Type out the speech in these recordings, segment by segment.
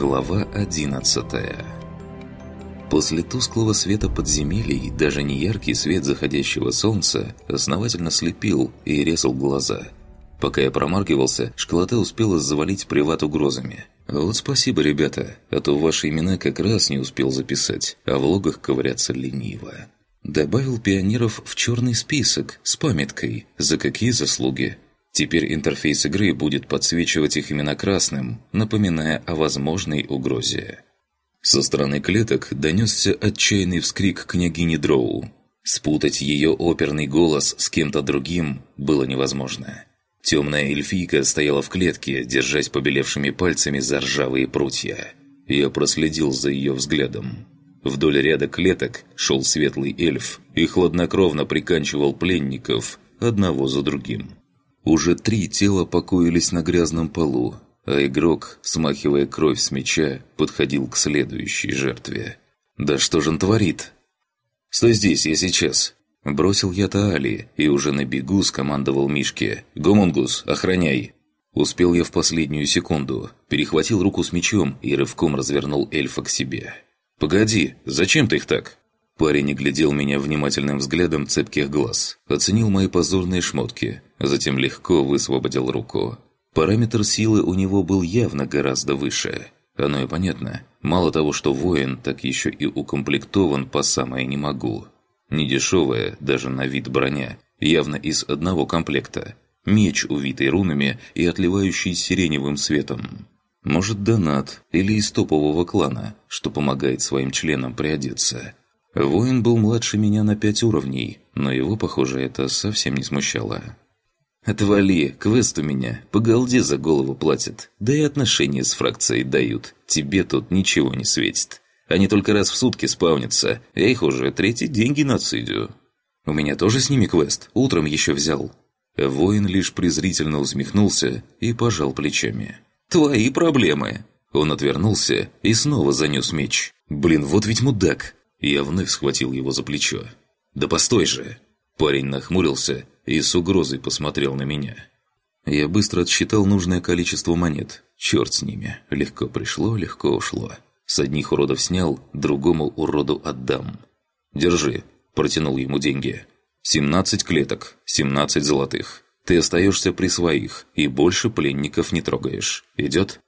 Глава 11 После тусклого света подземелий даже неяркий свет заходящего солнца основательно слепил и резал глаза. Пока я промаргивался, школота успела завалить приват угрозами. Вот спасибо, ребята, а то ваши имена как раз не успел записать, а в логах ковыряться лениво. Добавил пионеров в черный список с памяткой, за какие заслуги – Теперь интерфейс игры будет подсвечивать их именно красным, напоминая о возможной угрозе. Со стороны клеток донесся отчаянный вскрик княгини Дроу. Спутать ее оперный голос с кем-то другим было невозможно. Темная эльфийка стояла в клетке, держась побелевшими пальцами за ржавые прутья. Я проследил за ее взглядом. Вдоль ряда клеток шел светлый эльф и хладнокровно приканчивал пленников одного за другим. Уже три тела покоились на грязном полу, а игрок, смахивая кровь с меча, подходил к следующей жертве. «Да что же он творит?» «Стой здесь, я сейчас!» Бросил я Таали и уже на бегу скомандовал Мишке. «Гомунгус, охраняй!» Успел я в последнюю секунду, перехватил руку с мечом и рывком развернул эльфа к себе. «Погоди, зачем ты их так?» Парень глядел меня внимательным взглядом цепких глаз, оценил мои позорные шмотки, затем легко высвободил руку. Параметр силы у него был явно гораздо выше. Оно и понятно. Мало того, что воин, так еще и укомплектован по самое не могу. Недешевая, даже на вид броня, явно из одного комплекта. Меч, увитый рунами и отливающий сиреневым светом. Может, донат или из топового клана, что помогает своим членам приодеться. Воин был младше меня на пять уровней, но его, похоже, это совсем не смущало. «Отвали, квест у меня, по голде за голову платят, да и отношения с фракцией дают, тебе тут ничего не светит. Они только раз в сутки спавнятся, я их уже третий деньги нацидю». «У меня тоже с ними квест, утром еще взял». Воин лишь презрительно усмехнулся и пожал плечами. «Твои проблемы!» Он отвернулся и снова занес меч. «Блин, вот ведь мудак! Я вновь схватил его за плечо. «Да постой же!» Парень нахмурился и с угрозой посмотрел на меня. Я быстро отсчитал нужное количество монет. Черт с ними. Легко пришло, легко ушло. С одних уродов снял, другому уроду отдам. «Держи», – протянул ему деньги. «17 клеток, 17 золотых. Ты остаешься при своих и больше пленников не трогаешь. Идет?»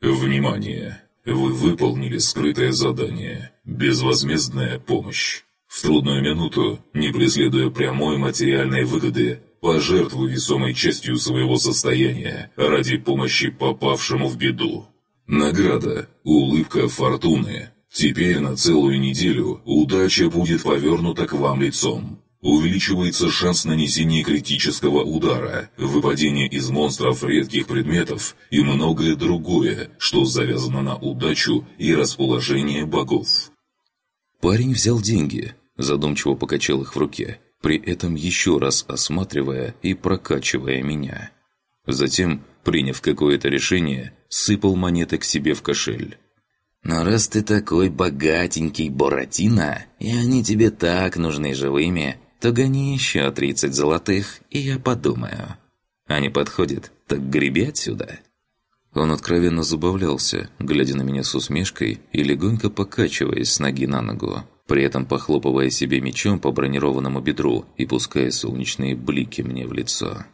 «Внимание! Вы выполнили скрытое задание «Безвозмездная помощь». В трудную минуту, не преследуя прямой материальной выгоды, пожертвуй весомой частью своего состояния ради помощи попавшему в беду. Награда – улыбка фортуны. Теперь на целую неделю удача будет повернута к вам лицом. Увеличивается шанс нанесения критического удара, выпадения из монстров редких предметов и многое другое, что завязано на удачу и расположение богов. Парень взял деньги, задумчиво покачал их в руке, при этом еще раз осматривая и прокачивая меня. Затем, приняв какое-то решение, сыпал монеты к себе в кошель. «Но раз ты такой богатенький Боратино, и они тебе так нужны живыми, то гони еще 30 золотых, и я подумаю. Не подходит, так греби отсюда». Он откровенно забавлялся, глядя на меня с усмешкой и легонько покачиваясь с ноги на ногу, при этом похлопывая себе мечом по бронированному бедру и пуская солнечные блики мне в лицо.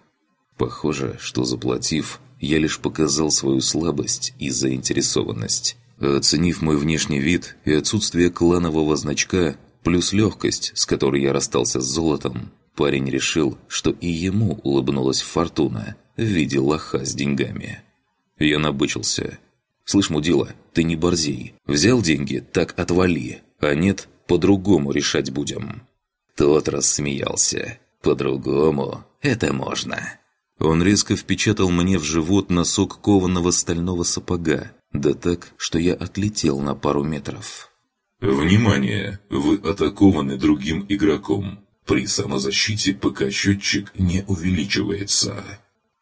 Похоже, что заплатив, я лишь показал свою слабость и заинтересованность. оценив мой внешний вид и отсутствие кланового значка, плюс легкость, с которой я расстался с золотом, парень решил, что и ему улыбнулась фортуна в виде лоха с деньгами. Я набычился. «Слышь, мудила, ты не борзей. Взял деньги, так отвали. А нет, по-другому решать будем». Тот рассмеялся. «По-другому? Это можно». Он резко впечатал мне в живот носок кованого стального сапога, да так, что я отлетел на пару метров. «Внимание! Вы атакованы другим игроком. При самозащите ПК-счетчик не увеличивается».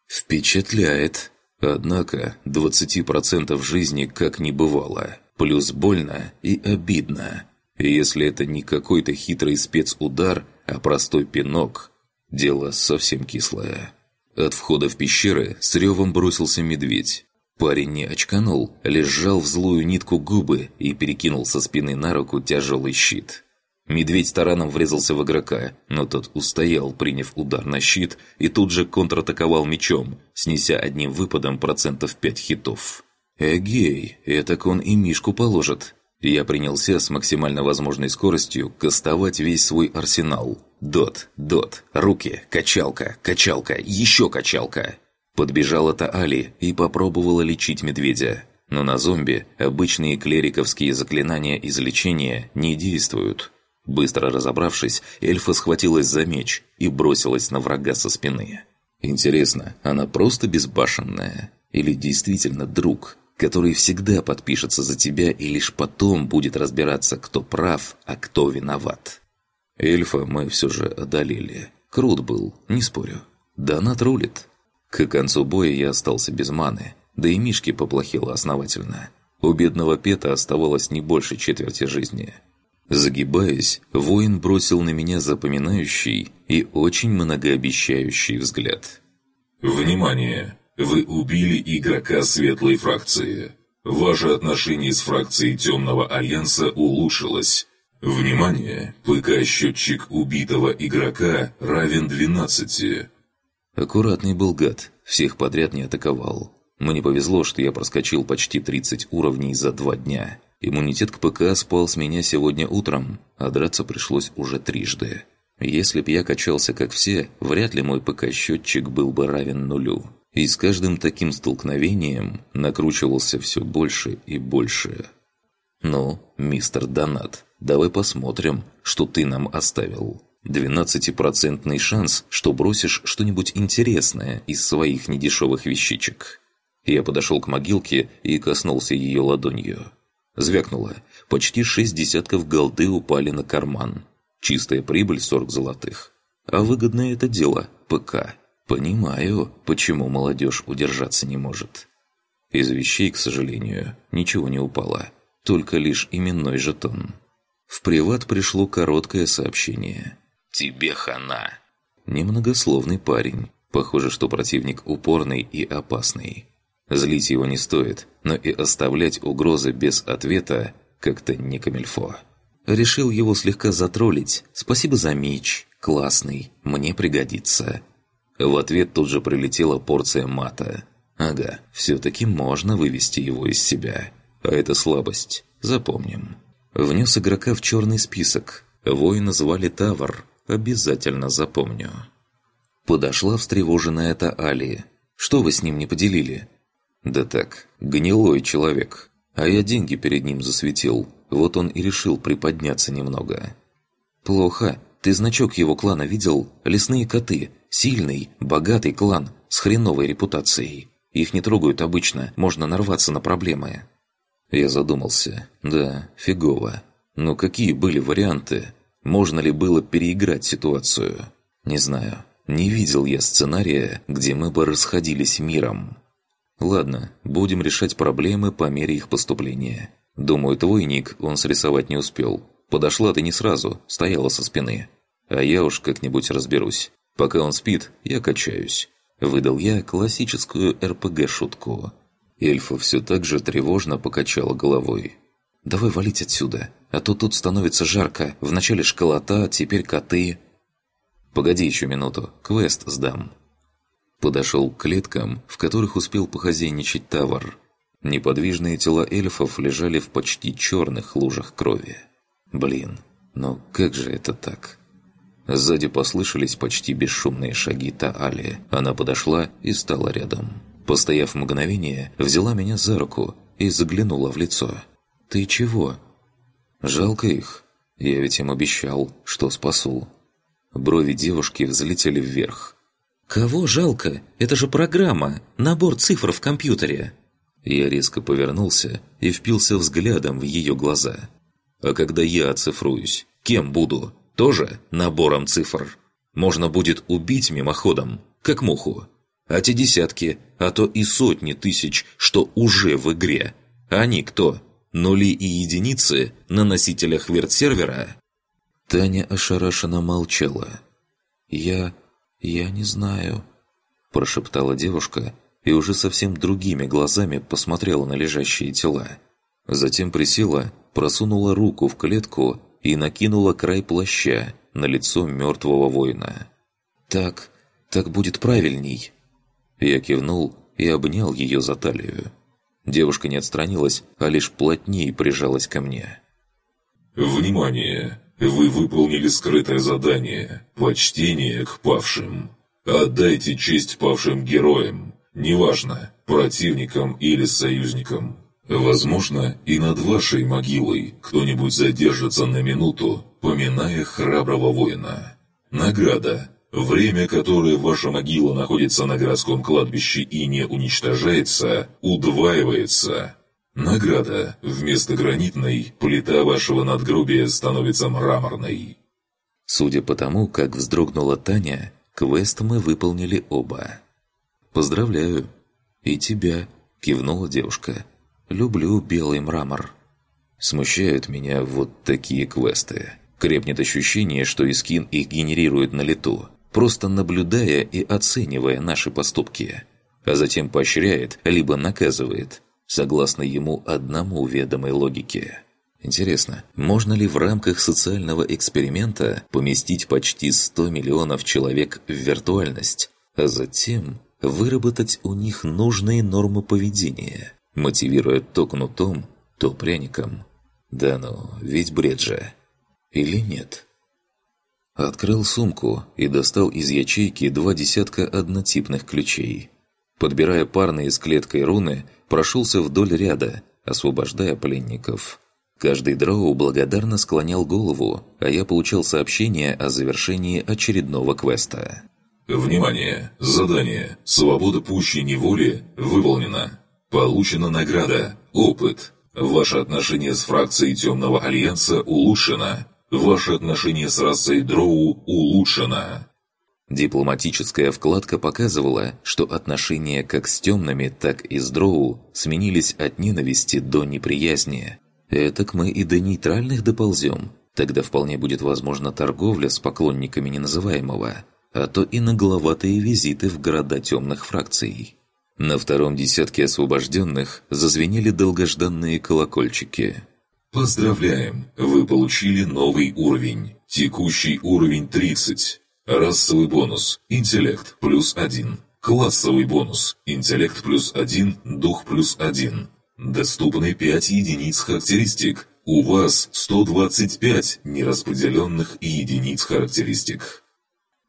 «Впечатляет!» Однако 20% жизни как не бывало. Плюс больно и обидно. Если это не какой-то хитрый спецудар, а простой пинок, дело совсем кислое. От входа в пещеры с ревом бросился медведь. Парень не очканул, лишь сжал в злую нитку губы и перекинул со спины на руку тяжелый щит. Медведь тараном врезался в игрока, но тот устоял, приняв удар на щит, и тут же контратаковал мечом, снеся одним выпадом процентов 5 хитов. «Эгей, этак он и Мишку положит». Я принялся с максимально возможной скоростью кастовать весь свой арсенал. Дот, дот, руки, качалка, качалка, еще качалка. Подбежала Таали и попробовала лечить медведя. Но на зомби обычные клериковские заклинания излечения не действуют. Быстро разобравшись, эльфа схватилась за меч и бросилась на врага со спины. Интересно, она просто безбашенная? Или действительно друг, который всегда подпишется за тебя и лишь потом будет разбираться, кто прав, а кто виноват? Эльфа мы все же одолели. Крут был, не спорю. Донат рулит. К концу боя я остался без маны, да и Мишке поплохело основательно. У бедного Пета оставалось не больше четверти жизни – Загибаясь, воин бросил на меня запоминающий и очень многообещающий взгляд. «Внимание! Вы убили игрока светлой фракции. Ваше отношение с фракцией Темного Альянса улучшилось. Внимание! ПК-счетчик убитого игрока равен 12. Аккуратный был гад, всех подряд не атаковал. Мне повезло, что я проскочил почти 30 уровней за два дня. Иммунитет к ПК спал с меня сегодня утром, а драться пришлось уже трижды. Если б я качался как все, вряд ли мой ПК-счетчик был бы равен нулю. И с каждым таким столкновением накручивался все больше и больше. «Ну, мистер Донат, давай посмотрим, что ты нам оставил». Двенадцатипроцентный шанс, что бросишь что-нибудь интересное из своих недешевых вещичек. Я подошел к могилке и коснулся ее ладонью. Звякнуло. Почти шесть десятков голды упали на карман. Чистая прибыль 40 золотых. А выгодное это дело – ПК. Понимаю, почему молодежь удержаться не может. Из вещей, к сожалению, ничего не упало. Только лишь именной жетон. В приват пришло короткое сообщение. «Тебе хана». Немногословный парень. Похоже, что противник упорный и опасный. Злить его не стоит, но и оставлять угрозы без ответа как-то не камильфо. Решил его слегка затроллить. «Спасибо за меч. Классный. Мне пригодится». В ответ тут же прилетела порция мата. «Ага, все-таки можно вывести его из себя. А это слабость. Запомним». Внес игрока в черный список. Воина звали Тавр. Обязательно запомню. Подошла встревоженная Таали. «Что вы с ним не поделили?» Да так, гнилой человек. А я деньги перед ним засветил. Вот он и решил приподняться немного. Плохо. Ты значок его клана видел? Лесные коты. Сильный, богатый клан с хреновой репутацией. Их не трогают обычно, можно нарваться на проблемы. Я задумался. Да, фигово. Но какие были варианты? Можно ли было переиграть ситуацию? Не знаю. Не видел я сценария, где мы бы расходились миром. Ладно, будем решать проблемы по мере их поступления. Думаю, твой ник он срисовать не успел. Подошла ты не сразу, стояла со спины. А я уж как-нибудь разберусь. Пока он спит, я качаюсь. Выдал я классическую РПГ-шутку. Эльфа все так же тревожно покачала головой. «Давай валить отсюда, а то тут становится жарко. Вначале школота, теперь коты...» «Погоди еще минуту, квест сдам». Подошел к клеткам, в которых успел похозяйничать Тавар. Неподвижные тела эльфов лежали в почти черных лужах крови. Блин, но как же это так? Сзади послышались почти бесшумные шаги Таали. Она подошла и стала рядом. Постояв мгновение, взяла меня за руку и заглянула в лицо. «Ты чего?» «Жалко их. Я ведь им обещал, что спасу». Брови девушки взлетели вверх. «Кого жалко? Это же программа, набор цифр в компьютере!» Я резко повернулся и впился взглядом в ее глаза. «А когда я оцифруюсь, кем буду? Тоже набором цифр? Можно будет убить мимоходом, как муху. А те десятки, а то и сотни тысяч, что уже в игре. Они кто? Нули и единицы на носителях вирт-сервера?» Таня ошарашенно молчала. «Я «Я не знаю», – прошептала девушка и уже совсем другими глазами посмотрела на лежащие тела. Затем присела, просунула руку в клетку и накинула край плаща на лицо мертвого воина. «Так, так будет правильней». Я кивнул и обнял ее за талию. Девушка не отстранилась, а лишь плотнее прижалась ко мне. «Внимание! Вы выполнили скрытое задание «Почтение к павшим». Отдайте честь павшим героям, неважно, противникам или союзникам. Возможно, и над вашей могилой кто-нибудь задержится на минуту, поминая храброго воина. Награда. Время, которое ваша могила находится на городском кладбище и не уничтожается, удваивается. Награда. Вместо гранитной, плита вашего надгробия становится мраморной. Судя по тому, как вздрогнула Таня, квест мы выполнили оба. «Поздравляю!» «И тебя!» – кивнула девушка. «Люблю белый мрамор». Смущают меня вот такие квесты. Крепнет ощущение, что Искин их генерирует на лету, просто наблюдая и оценивая наши поступки. А затем поощряет, либо наказывает – согласно ему одному ведомой логике. Интересно, можно ли в рамках социального эксперимента поместить почти 100 миллионов человек в виртуальность, а затем выработать у них нужные нормы поведения, мотивируя то кнутом, то пряником? Да ну, ведь бред же. Или нет? Открыл сумку и достал из ячейки два десятка однотипных ключей. Подбирая парные с клеткой руны, прошелся вдоль ряда, освобождая пленников. Каждый дроу благодарно склонял голову, а я получал сообщение о завершении очередного квеста. «Внимание! Задание «Свобода пущей неволи» выполнено. Получена награда «Опыт». Ваше отношение с фракцией Темного Альянса улучшено. Ваше отношение с расой Дроу улучшено. Дипломатическая вкладка показывала, что отношения как с темными, так и с дроу сменились от ненависти до неприязни. Этак мы и до нейтральных доползем. Тогда вполне будет возможна торговля с поклонниками неназываемого, а то и нагловатые визиты в города темных фракций. На втором десятке освобожденных зазвенели долгожданные колокольчики. «Поздравляем! Вы получили новый уровень. Текущий уровень 30. Расовый бонус. Интеллект плюс один. Классовый бонус. Интеллект плюс один. Дух плюс один. Доступны 5 единиц характеристик. У вас 125 нераспределенных единиц характеристик.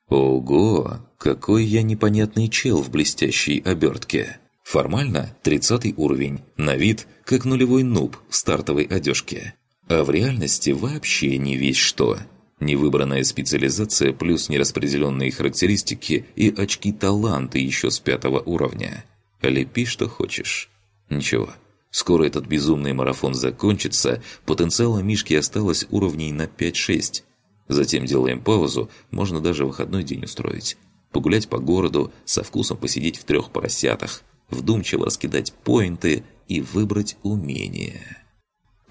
Ого, какой я непонятный чел в блестящей обертке. Формально 30 уровень, на вид как нулевой нуб в стартовой одежке. А в реальности вообще не весь что – Невыбранная специализация плюс нераспределенные характеристики и очки таланта еще с пятого уровня. Лепи, что хочешь. Ничего. Скоро этот безумный марафон закончится, потенциала Мишки осталось уровней на 5-6. Затем делаем паузу, можно даже выходной день устроить. Погулять по городу, со вкусом посидеть в трех поросятах, вдумчиво раскидать поинты и выбрать умение.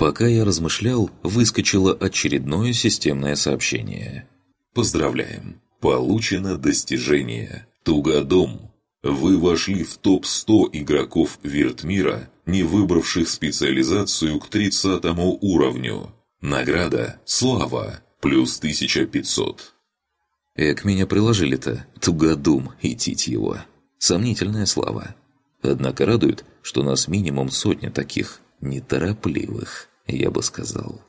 Пока я размышлял, выскочило очередное системное сообщение. Поздравляем! Получено достижение. Тугодом. Вы вошли в топ-100 игроков Виртмира, не выбравших специализацию к 30 уровню. Награда «Слава» плюс 1500. Эк, меня приложили-то, тугодум, идтить его. Сомнительная слава. Однако радует, что нас минимум сотня таких, неторопливых я бы сказал.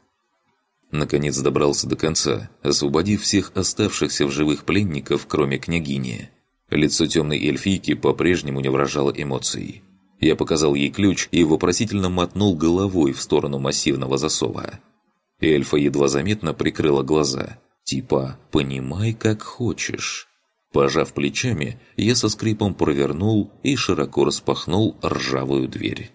Наконец добрался до конца, освободив всех оставшихся в живых пленников, кроме княгини. Лицо темной эльфийки по-прежнему не выражало эмоций. Я показал ей ключ и вопросительно мотнул головой в сторону массивного засова. Эльфа едва заметно прикрыла глаза. Типа «понимай, как хочешь». Пожав плечами, я со скрипом провернул и широко распахнул ржавую дверь.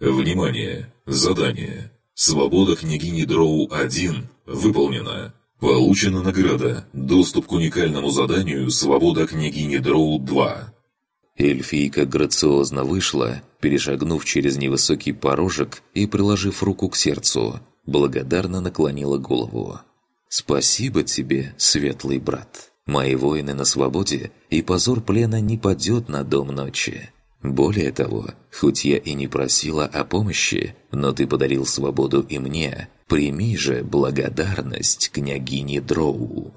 «Внимание! Задание! Свобода княгини Дроу-1 выполнена. Получена награда. Доступ к уникальному заданию «Свобода княгини Дроу-2». Эльфийка грациозно вышла, перешагнув через невысокий порожек и приложив руку к сердцу, благодарно наклонила голову. «Спасибо тебе, светлый брат. Мои воины на свободе, и позор плена не падет на дом ночи. Более того, хоть я и не просила о помощи, но ты подарил свободу и мне. Прими же благодарность княгине Дроу».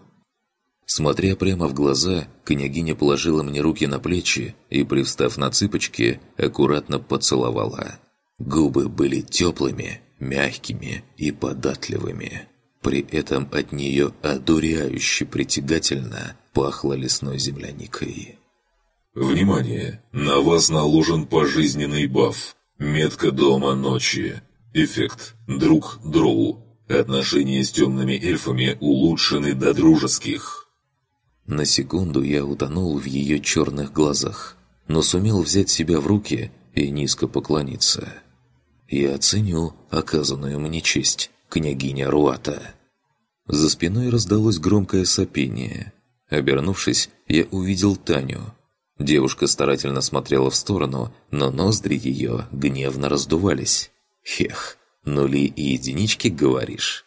Смотря прямо в глаза, княгиня положила мне руки на плечи и, привстав на цыпочки, аккуратно поцеловала. Губы были теплыми, мягкими и податливыми. При этом от нее одуряюще притягательно пахло лесной земляникой. Внимание! На вас наложен пожизненный баф. Метка дома ночи. Эффект. Друг Дроу. Отношения с темными эльфами улучшены до дружеских. На секунду я утонул в ее черных глазах, но сумел взять себя в руки и низко поклониться. Я оценю оказанную мне честь, княгиня Руата. За спиной раздалось громкое сопение. Обернувшись, я увидел Таню – Девушка старательно смотрела в сторону, но ноздри ее гневно раздувались. «Хех, нули и единички, говоришь?»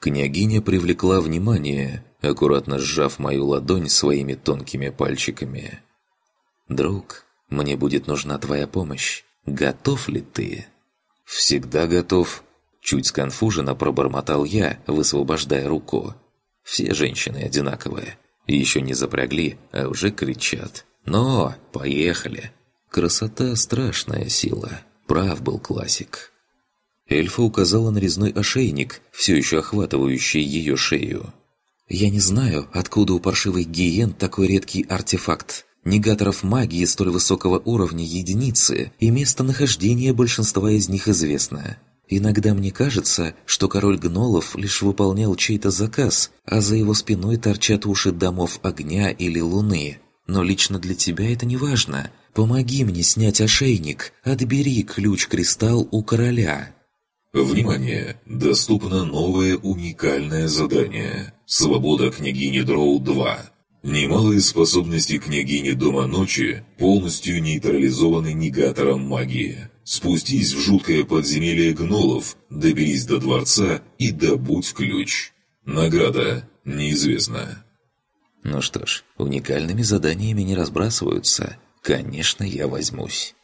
Княгиня привлекла внимание, аккуратно сжав мою ладонь своими тонкими пальчиками. «Друг, мне будет нужна твоя помощь. Готов ли ты?» «Всегда готов», – чуть сконфуженно пробормотал я, высвобождая руку. «Все женщины одинаковые. Еще не запрягли, а уже кричат. Но, поехали. Красота – страшная сила. Прав был классик. Эльфа указала на резной ошейник, все еще охватывающий ее шею. «Я не знаю, откуда у паршивых гиен такой редкий артефакт. Негаторов магии столь высокого уровня единицы, и местонахождение большинства из них известно. Иногда мне кажется, что король гнолов лишь выполнял чей-то заказ, а за его спиной торчат уши домов огня или луны. Но лично для тебя это не важно. Помоги мне снять ошейник, отбери ключ-кристалл у короля». Внимание! Доступно новое уникальное задание. Свобода княгини Дроу-2. Немалые способности княгини Дома Ночи полностью нейтрализованы негатором магии. Спустись в жуткое подземелье гнолов, доберись до дворца и добудь ключ. Награда неизвестна. Ну что ж, уникальными заданиями не разбрасываются. Конечно, я возьмусь.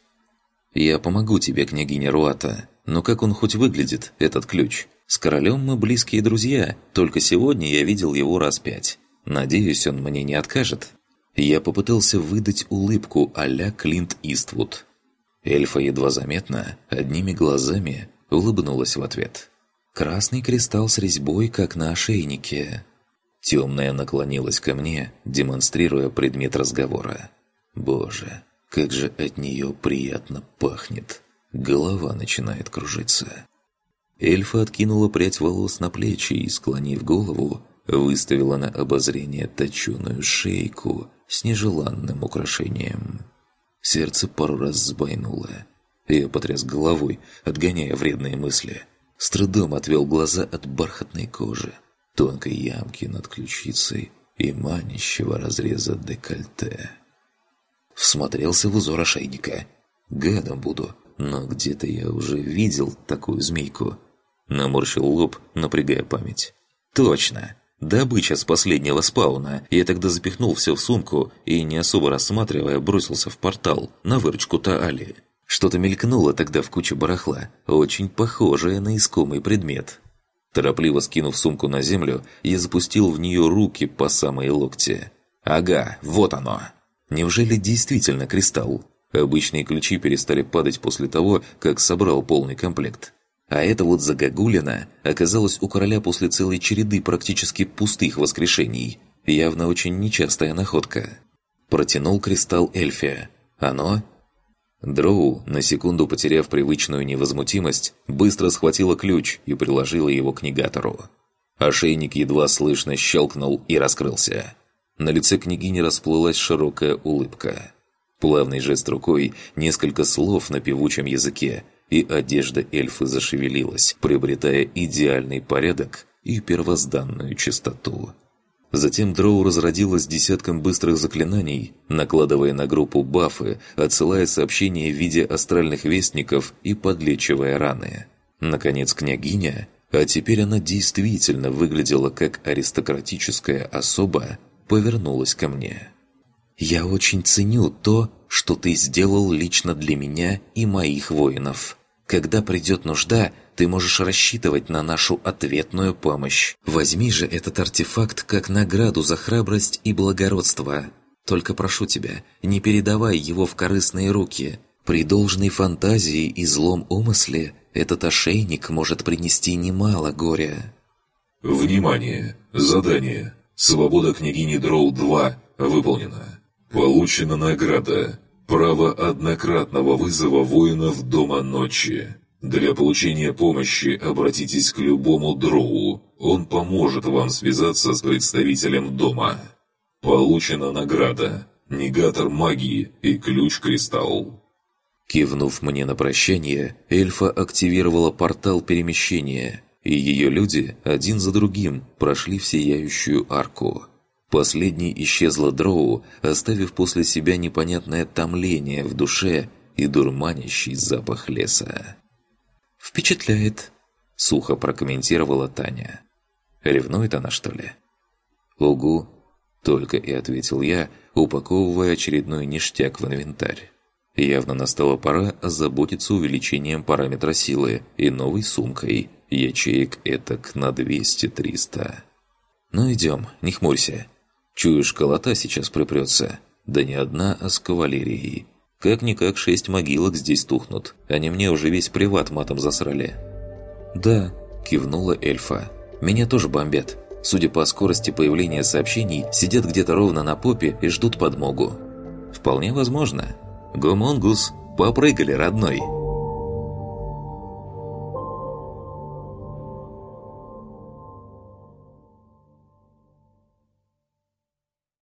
Я помогу тебе, княгиня Руата. Но как он хоть выглядит, этот ключ? С королем мы близкие друзья, только сегодня я видел его раз пять. Надеюсь, он мне не откажет. Я попытался выдать улыбку а-ля Клинт Иствуд. Эльфа едва заметно, одними глазами, улыбнулась в ответ. Красный кристалл с резьбой, как на ошейнике. Темная наклонилась ко мне, демонстрируя предмет разговора. Боже, как же от нее приятно пахнет. Голова начинает кружиться. Эльфа откинула прядь волос на плечи и, склонив голову, выставила на обозрение точеную шейку с нежеланным украшением. Сердце пару раз сбойнуло. Я потряс головой, отгоняя вредные мысли. С трудом отвел глаза от бархатной кожи тонкой ямки над ключицей и манящего разреза декольте. Всмотрелся в узор ошейника. Гадом буду, но где-то я уже видел такую змейку. Наморщил лоб, напрягая память. Точно! Добыча с последнего спауна. Я тогда запихнул все в сумку и, не особо рассматривая, бросился в портал на выручку Таали. Что-то мелькнуло тогда в куче барахла, очень похожее на искомый предмет. Торопливо скинув сумку на землю, я запустил в нее руки по самые локти. «Ага, вот оно!» Неужели действительно кристалл? Обычные ключи перестали падать после того, как собрал полный комплект. А это вот загогулина оказалась у короля после целой череды практически пустых воскрешений. Явно очень нечастая находка. Протянул кристалл Эльфия. Оно Дроу, на секунду потеряв привычную невозмутимость, быстро схватила ключ и приложила его к негатору. Ошейник едва слышно щелкнул и раскрылся. На лице княгини расплылась широкая улыбка. Плавный жест рукой, несколько слов на певучем языке, и одежда эльфы зашевелилась, приобретая идеальный порядок и первозданную чистоту. Затем Дроу разродилась десятком быстрых заклинаний, накладывая на группу бафы, отсылая сообщения в виде астральных вестников и подлечивая раны. Наконец, княгиня, а теперь она действительно выглядела как аристократическая особа, повернулась ко мне. «Я очень ценю то, что ты сделал лично для меня и моих воинов. Когда придет нужда, ты можешь рассчитывать на нашу ответную помощь. Возьми же этот артефакт как награду за храбрость и благородство. Только прошу тебя, не передавай его в корыстные руки. При должной фантазии и злом умысле этот ошейник может принести немало горя». Внимание! Задание! Свобода княгини Дроу-2 выполнена. Получена награда. Право однократного вызова воинов Дома Ночи. Для получения помощи обратитесь к любому дроу. Он поможет вам связаться с представителем Дома. Получена награда. Негатор магии и ключ-кристалл. Кивнув мне на прощание, эльфа активировала портал перемещения, и ее люди один за другим прошли в сияющую арку. Последней исчезла дроу, оставив после себя непонятное томление в душе и дурманящий запах леса. «Впечатляет», — сухо прокомментировала Таня. «Ревнует она, что ли?» «Угу», — только и ответил я, упаковывая очередной ништяк в инвентарь. Явно настала пора озаботиться увеличением параметра силы и новой сумкой, ячеек этак на 200-300. «Ну идем, не хмурься. Чуешь, колота сейчас припрется. Да не одна, а с кавалерией. Как-никак шесть могилок здесь тухнут. Они мне уже весь приват матом засрали». «Да», – кивнула эльфа. «Меня тоже бомбят. Судя по скорости появления сообщений, сидят где-то ровно на попе и ждут подмогу». «Вполне возможно», «Гомонгус, попрыгали, родной!»